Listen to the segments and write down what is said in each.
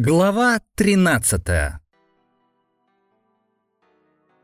Глава 13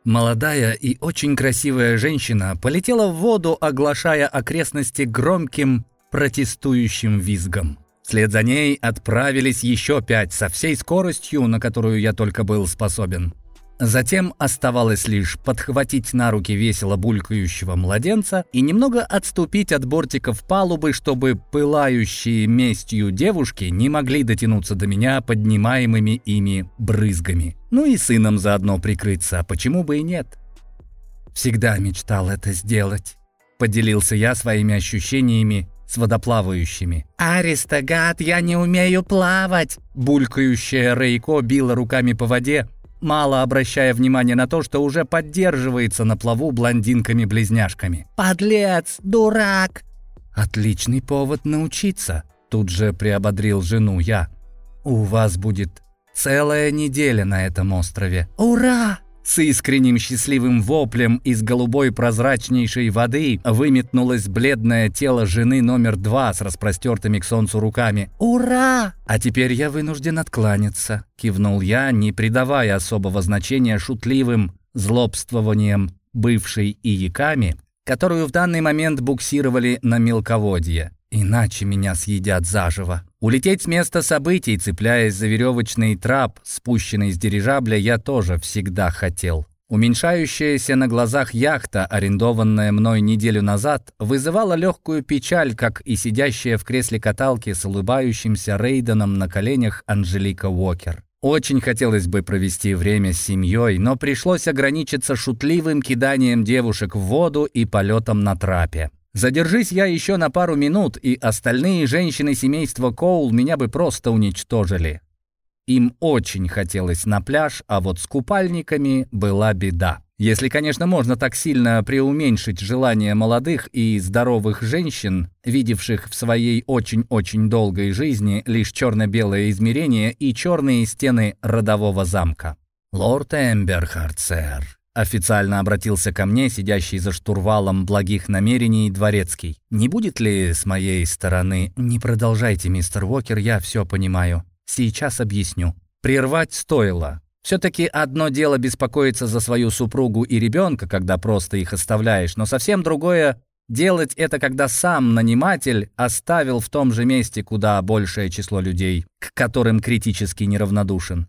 Молодая и очень красивая женщина полетела в воду, оглашая окрестности громким протестующим визгом. Вслед за ней отправились еще пять со всей скоростью, на которую я только был способен. Затем оставалось лишь подхватить на руки весело булькающего младенца и немного отступить от бортиков палубы, чтобы пылающие местью девушки не могли дотянуться до меня поднимаемыми ими брызгами. Ну и сыном заодно прикрыться, а почему бы и нет? Всегда мечтал это сделать. Поделился я своими ощущениями с водоплавающими. «Аристогат, я не умею плавать!» Булькающая Рейко била руками по воде, мало обращая внимания на то, что уже поддерживается на плаву блондинками-близняшками. «Подлец! Дурак!» «Отличный повод научиться», — тут же приободрил жену я. «У вас будет целая неделя на этом острове». «Ура!» С искренним счастливым воплем из голубой прозрачнейшей воды выметнулось бледное тело жены номер два с распростертыми к солнцу руками. «Ура!» «А теперь я вынужден откланяться», — кивнул я, не придавая особого значения шутливым злобствованием бывшей Ияками, которую в данный момент буксировали на мелководье. Иначе меня съедят заживо. Улететь с места событий, цепляясь за веревочный трап, спущенный с дирижабля, я тоже всегда хотел. Уменьшающаяся на глазах яхта, арендованная мной неделю назад, вызывала легкую печаль, как и сидящая в кресле каталки с улыбающимся Рейденом на коленях Анжелика Уокер. Очень хотелось бы провести время с семьей, но пришлось ограничиться шутливым киданием девушек в воду и полетом на трапе. Задержись я еще на пару минут, и остальные женщины семейства Коул меня бы просто уничтожили. Им очень хотелось на пляж, а вот с купальниками была беда. Если, конечно, можно так сильно преуменьшить желание молодых и здоровых женщин, видевших в своей очень-очень долгой жизни лишь черно-белое измерение и черные стены родового замка. «Лорд Эмберхард, сэр», Официально обратился ко мне, сидящий за штурвалом благих намерений, дворецкий. «Не будет ли с моей стороны...» «Не продолжайте, мистер Уокер, я все понимаю. Сейчас объясню». Прервать стоило. Все-таки одно дело беспокоиться за свою супругу и ребенка, когда просто их оставляешь, но совсем другое — делать это, когда сам наниматель оставил в том же месте куда большее число людей, к которым критически неравнодушен.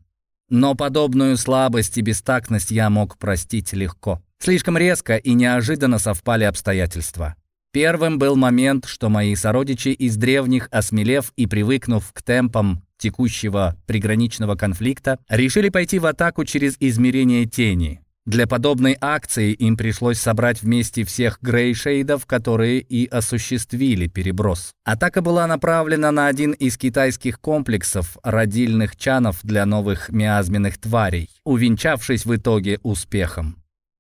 Но подобную слабость и бестактность я мог простить легко. Слишком резко и неожиданно совпали обстоятельства. Первым был момент, что мои сородичи из древних, осмелев и привыкнув к темпам текущего приграничного конфликта, решили пойти в атаку через измерение тени. Для подобной акции им пришлось собрать вместе всех грейшейдов, которые и осуществили переброс. Атака была направлена на один из китайских комплексов родильных чанов для новых миазменных тварей, увенчавшись в итоге успехом.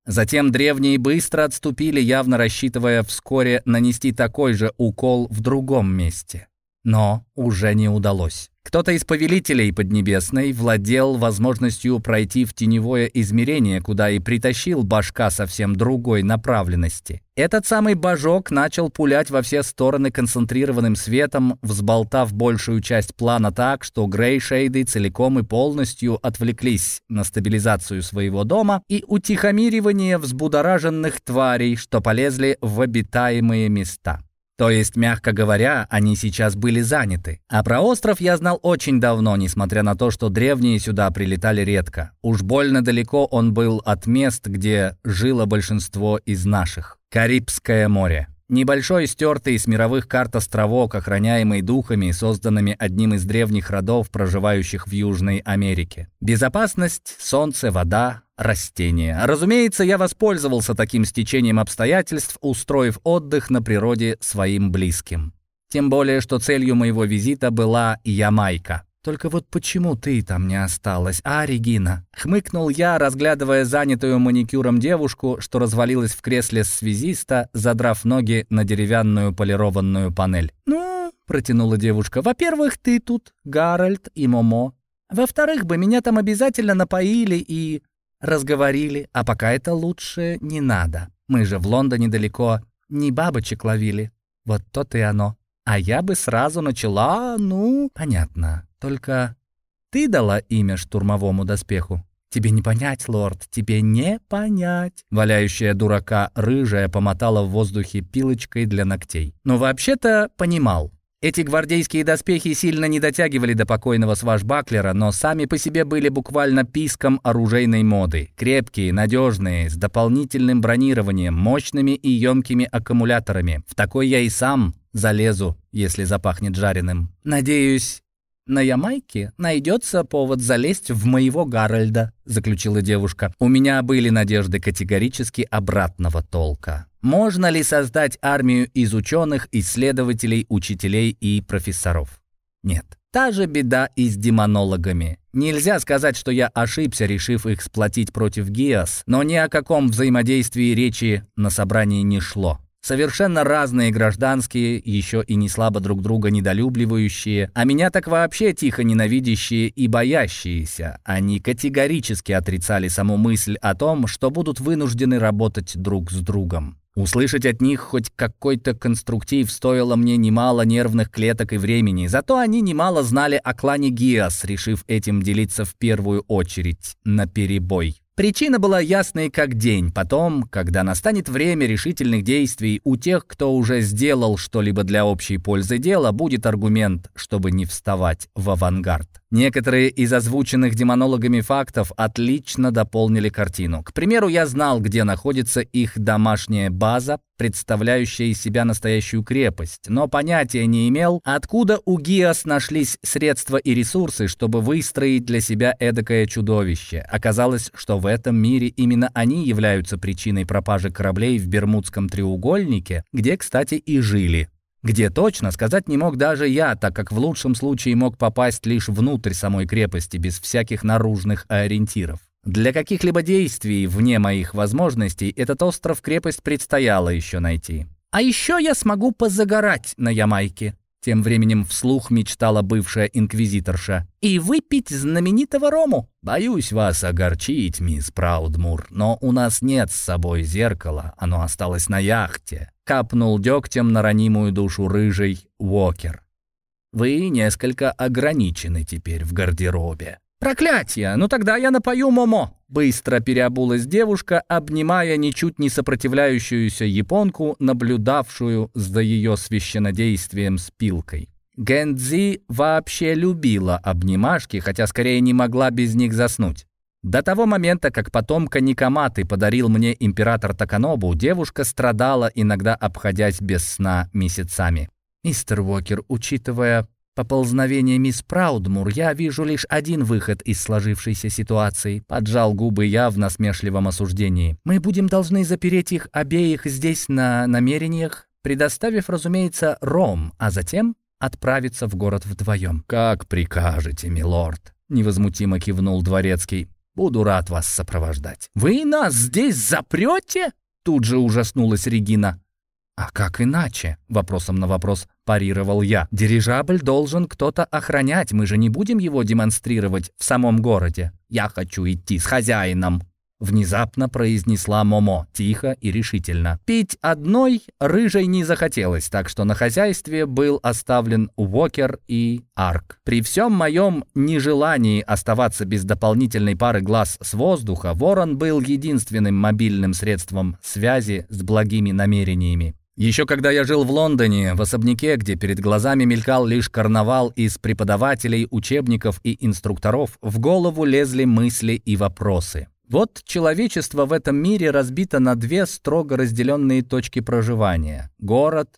Затем древние быстро отступили, явно рассчитывая вскоре нанести такой же укол в другом месте. Но уже не удалось. Кто-то из повелителей Поднебесной владел возможностью пройти в теневое измерение, куда и притащил башка совсем другой направленности. Этот самый божок начал пулять во все стороны концентрированным светом, взболтав большую часть плана так, что грейшейды целиком и полностью отвлеклись на стабилизацию своего дома и утихомиривание взбудораженных тварей, что полезли в обитаемые места. То есть, мягко говоря, они сейчас были заняты. А про остров я знал очень давно, несмотря на то, что древние сюда прилетали редко. Уж больно далеко он был от мест, где жило большинство из наших. Карибское море. Небольшой стертый с мировых карт островок, охраняемый духами, созданными одним из древних родов, проживающих в Южной Америке. Безопасность, солнце, вода, растения. Разумеется, я воспользовался таким стечением обстоятельств, устроив отдых на природе своим близким. Тем более, что целью моего визита была Ямайка. «Только вот почему ты там не осталась, а, Регина?» Хмыкнул я, разглядывая занятую маникюром девушку, что развалилась в кресле связиста, задрав ноги на деревянную полированную панель. «Ну, — протянула девушка, — во-первых, ты тут, Гарольд и Момо. Во-вторых, бы меня там обязательно напоили и разговорили, а пока это лучше не надо. Мы же в Лондоне далеко не бабочек ловили. Вот то и оно. А я бы сразу начала, ну, понятно. Только ты дала имя штурмовому доспеху?» «Тебе не понять, лорд, тебе не понять!» Валяющая дурака рыжая помотала в воздухе пилочкой для ногтей. Но вообще-то понимал. Эти гвардейские доспехи сильно не дотягивали до покойного свашбаклера, но сами по себе были буквально писком оружейной моды. Крепкие, надежные, с дополнительным бронированием, мощными и емкими аккумуляторами. В такой я и сам залезу, если запахнет жареным. Надеюсь, «На Ямайке найдется повод залезть в моего Гарольда», — заключила девушка. «У меня были надежды категорически обратного толка. Можно ли создать армию из ученых, исследователей, учителей и профессоров? Нет. Та же беда и с демонологами. Нельзя сказать, что я ошибся, решив их сплотить против Гиас, но ни о каком взаимодействии речи на собрании не шло. Совершенно разные гражданские, еще и не слабо друг друга недолюбливающие, а меня так вообще тихо ненавидящие и боящиеся. Они категорически отрицали саму мысль о том, что будут вынуждены работать друг с другом. Услышать от них хоть какой-то конструктив стоило мне немало нервных клеток и времени, зато они немало знали о клане Гиас, решив этим делиться в первую очередь, на перебой. Причина была ясной как день. Потом, когда настанет время решительных действий, у тех, кто уже сделал что-либо для общей пользы дела, будет аргумент, чтобы не вставать в авангард. Некоторые из озвученных демонологами фактов отлично дополнили картину. К примеру, я знал, где находится их домашняя база, представляющая из себя настоящую крепость, но понятия не имел, откуда у Гиас нашлись средства и ресурсы, чтобы выстроить для себя эдакое чудовище. Оказалось, что в этом мире именно они являются причиной пропажи кораблей в Бермудском треугольнике, где, кстати, и жили. Где точно, сказать не мог даже я, так как в лучшем случае мог попасть лишь внутрь самой крепости, без всяких наружных ориентиров. Для каких-либо действий вне моих возможностей этот остров-крепость предстояло еще найти. А еще я смогу позагорать на Ямайке. Тем временем вслух мечтала бывшая инквизиторша. «И выпить знаменитого рому!» «Боюсь вас огорчить, мисс Праудмур, но у нас нет с собой зеркала, оно осталось на яхте», — капнул дегтем на ранимую душу рыжий Уокер. «Вы несколько ограничены теперь в гардеробе». «Проклятие! Ну тогда я напою Момо!» Быстро переобулась девушка, обнимая ничуть не сопротивляющуюся японку, наблюдавшую за ее священнодействием с пилкой. Гэндзи вообще любила обнимашки, хотя скорее не могла без них заснуть. До того момента, как потомка некоматы подарил мне император Таканобу, девушка страдала, иногда обходясь без сна месяцами. «Мистер Уокер, учитывая поползновение мисс Праудмур я вижу лишь один выход из сложившейся ситуации. Поджал губы я в насмешливом осуждении. Мы будем должны запереть их обеих здесь на намерениях, предоставив, разумеется, ром, а затем отправиться в город вдвоем. «Как прикажете, милорд», — невозмутимо кивнул дворецкий. «Буду рад вас сопровождать». «Вы нас здесь запрете?» Тут же ужаснулась Регина. «А как иначе?» — вопросом на вопрос парировал я. «Дирижабль должен кто-то охранять, мы же не будем его демонстрировать в самом городе. Я хочу идти с хозяином». Внезапно произнесла Момо, тихо и решительно. Пить одной рыжей не захотелось, так что на хозяйстве был оставлен Уокер и Арк. При всем моем нежелании оставаться без дополнительной пары глаз с воздуха, Ворон был единственным мобильным средством связи с благими намерениями. Еще когда я жил в Лондоне, в особняке, где перед глазами мелькал лишь карнавал из преподавателей, учебников и инструкторов, в голову лезли мысли и вопросы. Вот человечество в этом мире разбито на две строго разделенные точки проживания – город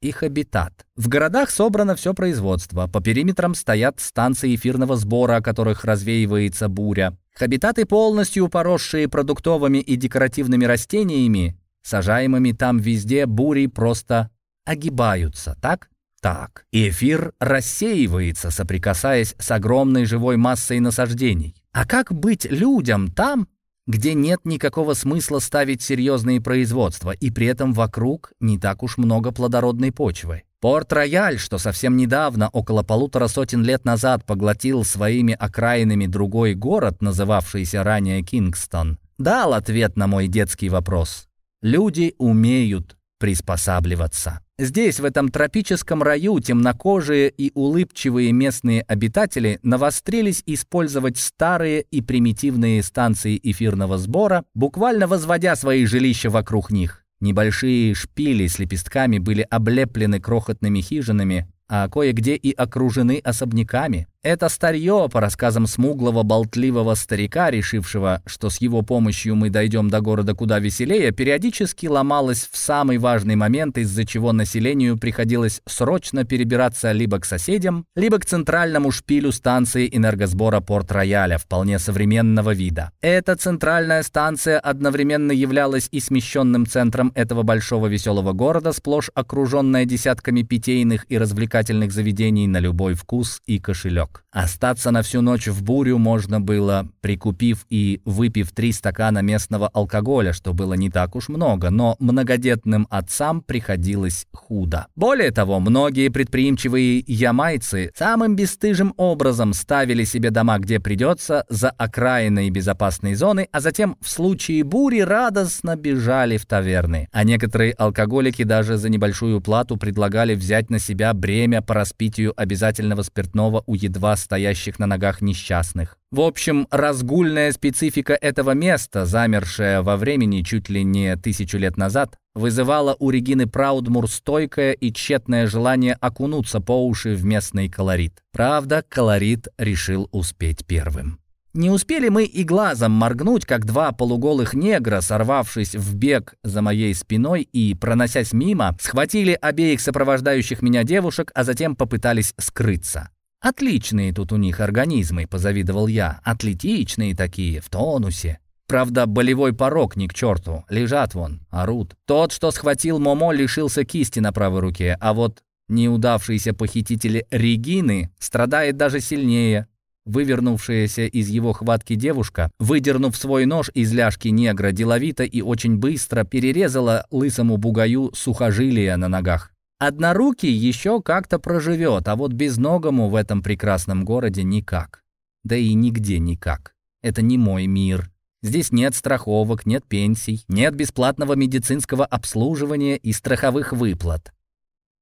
их хабитат. В городах собрано все производство, по периметрам стоят станции эфирного сбора, о которых развеивается буря. Хабитаты, полностью поросшие продуктовыми и декоративными растениями, Сажаемыми там везде бури просто огибаются, так? Так. Эфир рассеивается, соприкасаясь с огромной живой массой насаждений. А как быть людям там, где нет никакого смысла ставить серьезные производства, и при этом вокруг не так уж много плодородной почвы? Порт-Рояль, что совсем недавно, около полутора сотен лет назад, поглотил своими окраинами другой город, называвшийся ранее Кингстон, дал ответ на мой детский вопрос. Люди умеют приспосабливаться. Здесь, в этом тропическом раю, темнокожие и улыбчивые местные обитатели навострились использовать старые и примитивные станции эфирного сбора, буквально возводя свои жилища вокруг них. Небольшие шпили с лепестками были облеплены крохотными хижинами, а кое-где и окружены особняками. Это старье, по рассказам смуглого, болтливого старика, решившего, что с его помощью мы дойдем до города куда веселее, периодически ломалось в самый важный момент, из-за чего населению приходилось срочно перебираться либо к соседям, либо к центральному шпилю станции энергосбора Порт-Рояля, вполне современного вида. Эта центральная станция одновременно являлась и смещенным центром этого большого веселого города, сплошь окруженная десятками питейных и развлекательных заведений на любой вкус и кошелек. Остаться на всю ночь в бурю можно было, прикупив и выпив три стакана местного алкоголя, что было не так уж много, но многодетным отцам приходилось худо. Более того, многие предприимчивые ямайцы самым бесстыжим образом ставили себе дома, где придется, за окраиной безопасной зоны, а затем в случае бури радостно бежали в таверны. А некоторые алкоголики даже за небольшую плату предлагали взять на себя бремя по распитию обязательного спиртного у едва едва стоящих на ногах несчастных. В общем, разгульная специфика этого места, замершая во времени чуть ли не тысячу лет назад, вызывала у Регины Праудмур стойкое и тщетное желание окунуться по уши в местный колорит. Правда, колорит решил успеть первым. Не успели мы и глазом моргнуть, как два полуголых негра, сорвавшись в бег за моей спиной и, проносясь мимо, схватили обеих сопровождающих меня девушек, а затем попытались скрыться. «Отличные тут у них организмы», — позавидовал я. «Атлетичные такие, в тонусе». Правда, болевой порог ни к черту. Лежат вон, орут. Тот, что схватил Момо, лишился кисти на правой руке, а вот неудавшийся похититель Регины страдает даже сильнее. Вывернувшаяся из его хватки девушка, выдернув свой нож из ляжки негра, деловито и очень быстро перерезала лысому бугаю сухожилия на ногах. Однорукий еще как-то проживет, а вот безногому в этом прекрасном городе никак. Да и нигде никак. Это не мой мир. Здесь нет страховок, нет пенсий, нет бесплатного медицинского обслуживания и страховых выплат.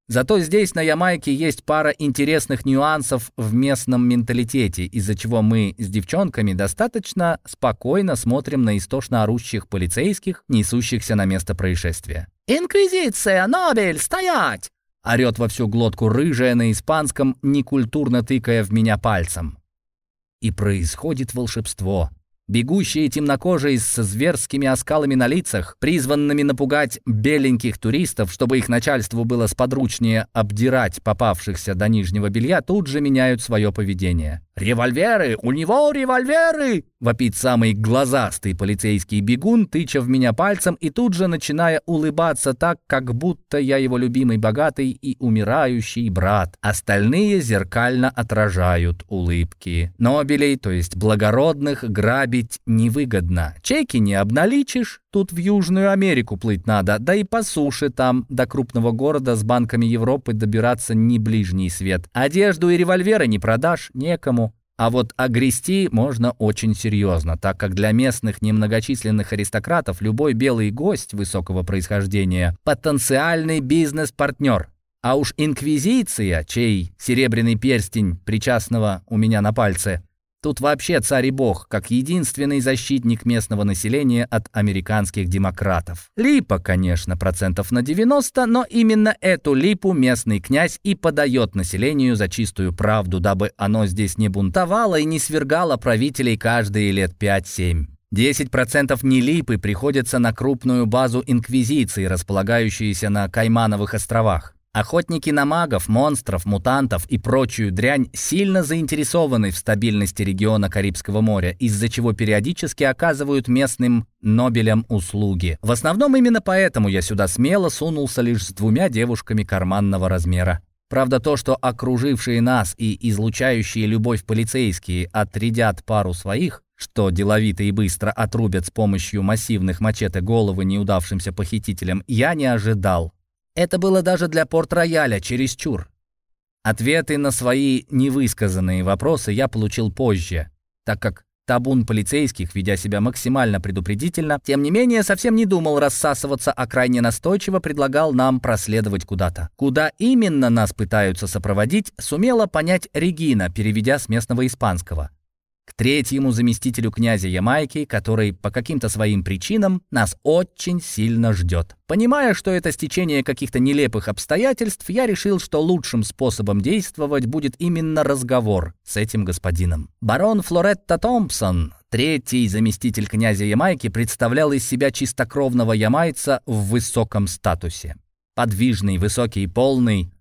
Зато здесь, на Ямайке, есть пара интересных нюансов в местном менталитете, из-за чего мы с девчонками достаточно спокойно смотрим на истошно орущих полицейских, несущихся на место происшествия. «Инквизиция! Нобель! Стоять!» орёт во всю глотку рыжая на испанском, некультурно тыкая в меня пальцем. И происходит волшебство. Бегущие темнокожие с зверскими оскалами на лицах, призванными напугать беленьких туристов, чтобы их начальству было сподручнее обдирать попавшихся до нижнего белья, тут же меняют свое поведение. «Револьверы! У него револьверы!» — вопит самый глазастый полицейский бегун, тыча в меня пальцем и тут же начиная улыбаться так, как будто я его любимый богатый и умирающий брат. Остальные зеркально отражают улыбки. Нобелей, то есть благородных, грабить невыгодно. Чеки не обналичишь, тут в Южную Америку плыть надо, да и по суше там до крупного города с банками Европы добираться не ближний свет. Одежду и револьверы не продашь, некому. А вот огрести можно очень серьезно, так как для местных немногочисленных аристократов любой белый гость высокого происхождения – потенциальный бизнес-партнер. А уж инквизиция, чей серебряный перстень причастного у меня на пальце, Тут вообще царь и бог, как единственный защитник местного населения от американских демократов. Липа, конечно, процентов на 90, но именно эту липу местный князь и подает населению за чистую правду, дабы оно здесь не бунтовало и не свергало правителей каждые лет 5-7. 10% не липы приходится на крупную базу инквизиции, располагающуюся на Каймановых островах. Охотники на магов, монстров, мутантов и прочую дрянь сильно заинтересованы в стабильности региона Карибского моря, из-за чего периодически оказывают местным Нобелям услуги. В основном именно поэтому я сюда смело сунулся лишь с двумя девушками карманного размера. Правда, то, что окружившие нас и излучающие любовь полицейские отрядят пару своих, что деловито и быстро отрубят с помощью массивных мачете головы неудавшимся похитителям, я не ожидал. Это было даже для Порт-Рояля чересчур. Ответы на свои невысказанные вопросы я получил позже, так как Табун полицейских, ведя себя максимально предупредительно, тем не менее совсем не думал рассасываться, а крайне настойчиво предлагал нам проследовать куда-то. Куда именно нас пытаются сопроводить, сумела понять Регина, переведя с местного испанского к третьему заместителю князя Ямайки, который по каким-то своим причинам нас очень сильно ждет. Понимая, что это стечение каких-то нелепых обстоятельств, я решил, что лучшим способом действовать будет именно разговор с этим господином. Барон Флоретта Томпсон, третий заместитель князя Ямайки, представлял из себя чистокровного ямайца в высоком статусе. Подвижный, высокий и полный,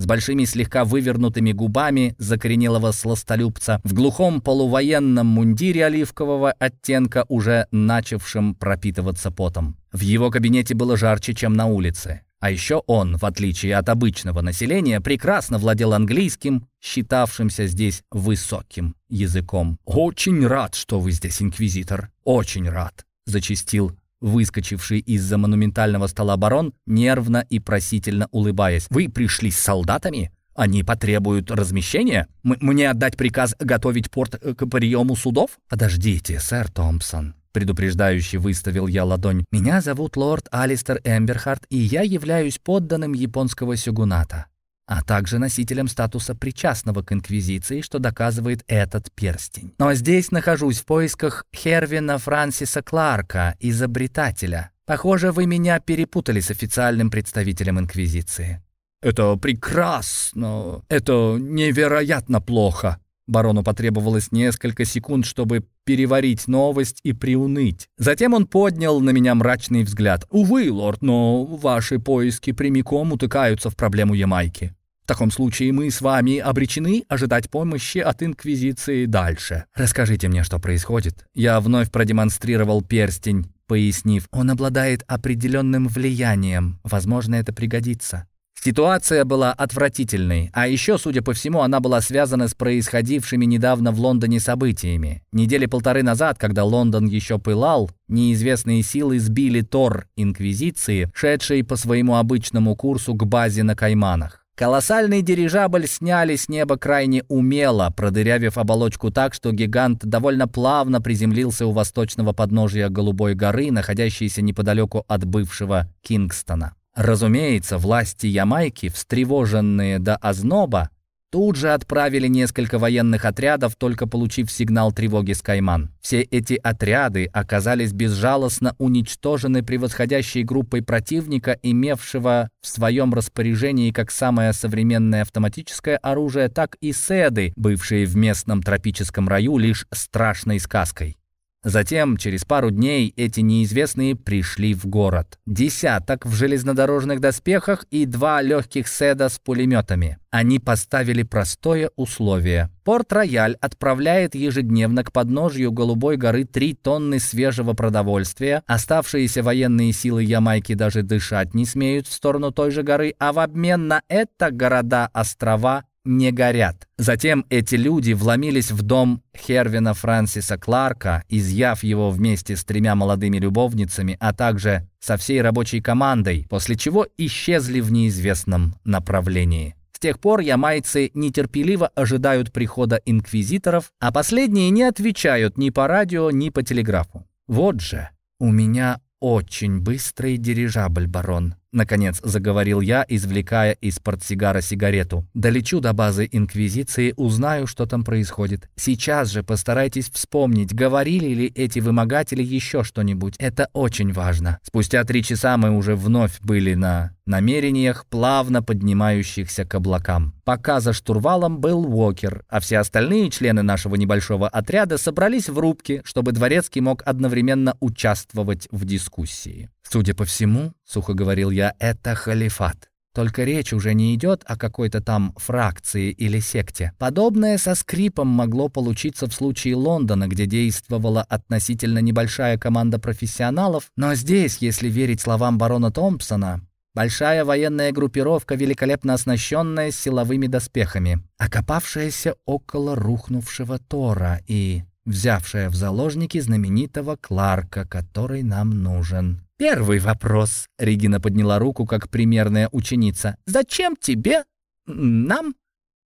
с большими слегка вывернутыми губами закоренелого сластолюбца, в глухом полувоенном мундире оливкового оттенка, уже начавшим пропитываться потом. В его кабинете было жарче, чем на улице. А еще он, в отличие от обычного населения, прекрасно владел английским, считавшимся здесь высоким языком. «Очень рад, что вы здесь, инквизитор. Очень рад», — зачистил выскочивший из-за монументального стола барон, нервно и просительно улыбаясь. «Вы пришли с солдатами? Они потребуют размещения? М мне отдать приказ готовить порт э, к приему судов?» «Подождите, сэр Томпсон», — предупреждающе выставил я ладонь. «Меня зовут лорд Алистер Эмберхарт, и я являюсь подданным японского сёгуната а также носителем статуса причастного к Инквизиции, что доказывает этот перстень. Но здесь нахожусь в поисках Хервина Франсиса Кларка, изобретателя. Похоже, вы меня перепутали с официальным представителем Инквизиции. «Это прекрасно! Это невероятно плохо!» Барону потребовалось несколько секунд, чтобы переварить новость и приуныть. Затем он поднял на меня мрачный взгляд. «Увы, лорд, но ваши поиски прямиком утыкаются в проблему Ямайки. Таком случае мы с вами обречены ожидать помощи от Инквизиции дальше. Расскажите мне, что происходит. Я вновь продемонстрировал перстень, пояснив, он обладает определенным влиянием. Возможно, это пригодится. Ситуация была отвратительной, а еще, судя по всему, она была связана с происходившими недавно в Лондоне событиями. Недели полторы назад, когда Лондон еще пылал, неизвестные силы сбили Тор Инквизиции, шедшей по своему обычному курсу к базе на Кайманах. Колоссальный дирижабль сняли с неба крайне умело, продырявив оболочку так, что гигант довольно плавно приземлился у восточного подножия Голубой горы, находящейся неподалеку от бывшего Кингстона. Разумеется, власти Ямайки, встревоженные до озноба, Тут же отправили несколько военных отрядов, только получив сигнал тревоги Скайман. Все эти отряды оказались безжалостно уничтожены превосходящей группой противника, имевшего в своем распоряжении как самое современное автоматическое оружие, так и седы, бывшие в местном тропическом раю лишь страшной сказкой. Затем, через пару дней, эти неизвестные пришли в город. Десяток в железнодорожных доспехах и два легких седа с пулеметами. Они поставили простое условие. Порт-Рояль отправляет ежедневно к подножью Голубой горы три тонны свежего продовольствия. Оставшиеся военные силы Ямайки даже дышать не смеют в сторону той же горы, а в обмен на это города-острова не горят. Затем эти люди вломились в дом Хервина Франсиса Кларка, изъяв его вместе с тремя молодыми любовницами, а также со всей рабочей командой, после чего исчезли в неизвестном направлении. С тех пор ямайцы нетерпеливо ожидают прихода инквизиторов, а последние не отвечают ни по радио, ни по телеграфу. Вот же, у меня очень быстрый дирижабль, барон. Наконец заговорил я, извлекая из портсигара сигарету. «Долечу до базы Инквизиции, узнаю, что там происходит. Сейчас же постарайтесь вспомнить, говорили ли эти вымогатели еще что-нибудь. Это очень важно». Спустя три часа мы уже вновь были на намерениях, плавно поднимающихся к облакам. Пока за штурвалом был Уокер, а все остальные члены нашего небольшого отряда собрались в рубке, чтобы Дворецкий мог одновременно участвовать в дискуссии. «Судя по всему, — сухо говорил я, — это халифат. Только речь уже не идет о какой-то там фракции или секте. Подобное со скрипом могло получиться в случае Лондона, где действовала относительно небольшая команда профессионалов, но здесь, если верить словам барона Томпсона, большая военная группировка, великолепно оснащенная силовыми доспехами, окопавшаяся около рухнувшего Тора и взявшая в заложники знаменитого Кларка, который нам нужен. «Первый вопрос», — Регина подняла руку, как примерная ученица. «Зачем тебе, нам,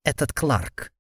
этот Кларк?»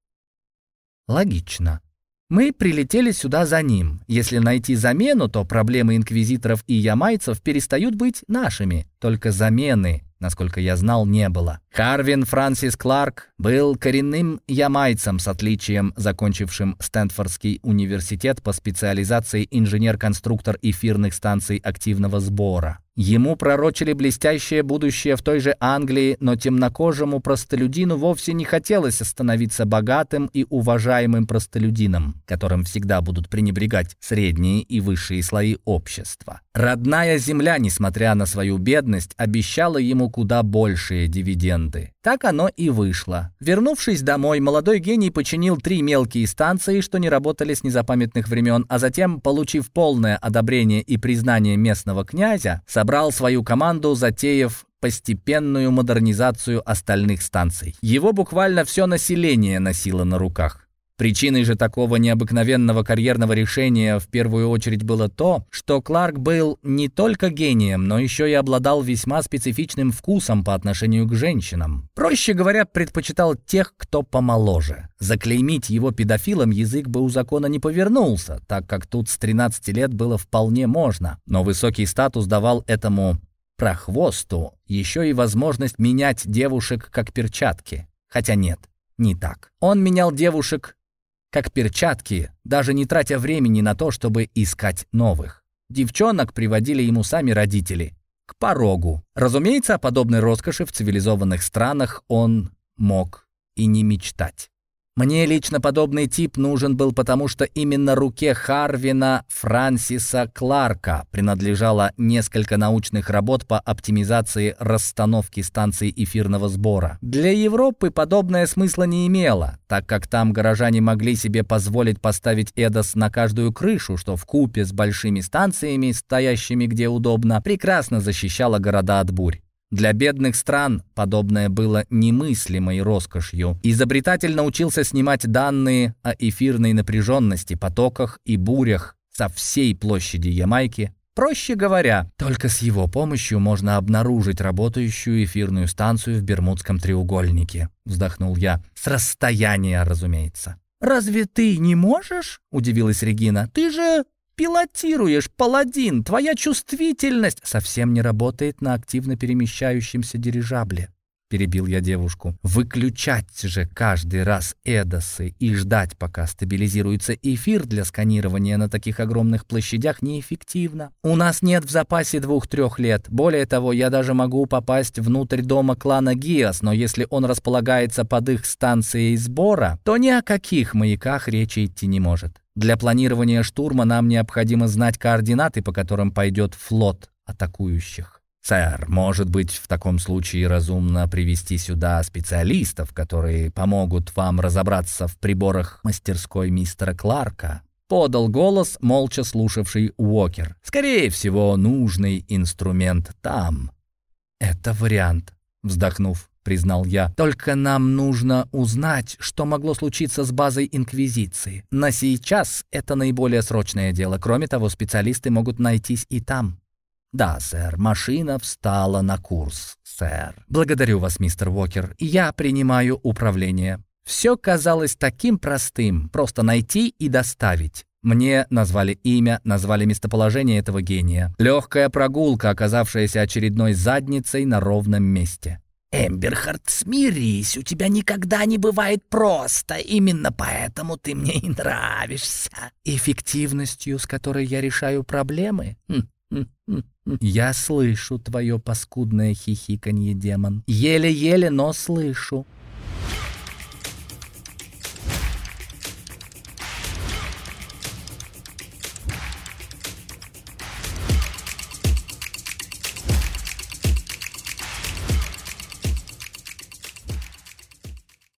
«Логично. Мы прилетели сюда за ним. Если найти замену, то проблемы инквизиторов и ямайцев перестают быть нашими. Только замены насколько я знал, не было. Харвин Франсис Кларк был коренным ямайцем с отличием, закончившим Стэнфордский университет по специализации инженер-конструктор эфирных станций активного сбора. Ему пророчили блестящее будущее в той же Англии, но темнокожему простолюдину вовсе не хотелось становиться богатым и уважаемым простолюдином, которым всегда будут пренебрегать средние и высшие слои общества. Родная земля, несмотря на свою бедность, обещала ему куда большие дивиденды. Так оно и вышло. Вернувшись домой, молодой гений починил три мелкие станции, что не работали с незапамятных времен, а затем, получив полное одобрение и признание местного князя, собрал свою команду, затеяв постепенную модернизацию остальных станций. Его буквально все население носило на руках. Причиной же такого необыкновенного карьерного решения в первую очередь было то, что Кларк был не только гением, но еще и обладал весьма специфичным вкусом по отношению к женщинам. Проще говоря, предпочитал тех, кто помоложе. Заклеймить его педофилом язык бы у закона не повернулся, так как тут с 13 лет было вполне можно. Но высокий статус давал этому прохвосту еще и возможность менять девушек как перчатки. Хотя нет, не так. Он менял девушек как перчатки, даже не тратя времени на то, чтобы искать новых. Девчонок приводили ему сами родители. К порогу. Разумеется, о подобной роскоши в цивилизованных странах он мог и не мечтать. Мне лично подобный тип нужен был, потому что именно руке Харвина Франсиса Кларка принадлежало несколько научных работ по оптимизации расстановки станций эфирного сбора. Для Европы подобное смысла не имело, так как там горожане могли себе позволить поставить Эдос на каждую крышу, что в купе с большими станциями, стоящими где удобно, прекрасно защищало города от бурь. Для бедных стран подобное было немыслимой роскошью. Изобретатель научился снимать данные о эфирной напряженности, потоках и бурях со всей площади Ямайки. Проще говоря, только с его помощью можно обнаружить работающую эфирную станцию в Бермудском треугольнике. Вздохнул я. С расстояния, разумеется. «Разве ты не можешь?» — удивилась Регина. «Ты же пилотируешь, паладин, твоя чувствительность совсем не работает на активно перемещающемся дирижабле. Перебил я девушку. Выключать же каждый раз эдосы и ждать, пока стабилизируется эфир для сканирования на таких огромных площадях неэффективно. У нас нет в запасе двух-трех лет. Более того, я даже могу попасть внутрь дома клана Гиас, но если он располагается под их станцией сбора, то ни о каких маяках речи идти не может. Для планирования штурма нам необходимо знать координаты, по которым пойдет флот атакующих. Сэр, может быть, в таком случае разумно привести сюда специалистов, которые помогут вам разобраться в приборах мастерской мистера Кларка? Подал голос, молча слушавший Уокер. Скорее всего, нужный инструмент там. Это вариант, вздохнув признал я. «Только нам нужно узнать, что могло случиться с базой Инквизиции. На сейчас это наиболее срочное дело. Кроме того, специалисты могут найтись и там». «Да, сэр, машина встала на курс, сэр. Благодарю вас, мистер Уокер. Я принимаю управление». Все казалось таким простым, просто найти и доставить. Мне назвали имя, назвали местоположение этого гения. Легкая прогулка, оказавшаяся очередной задницей на ровном месте. «Эмберхард, смирись, у тебя никогда не бывает просто. Именно поэтому ты мне и нравишься. Эффективностью, с которой я решаю проблемы? Хм, хм, хм, я слышу твое паскудное хихиканье, демон. Еле-еле, но слышу.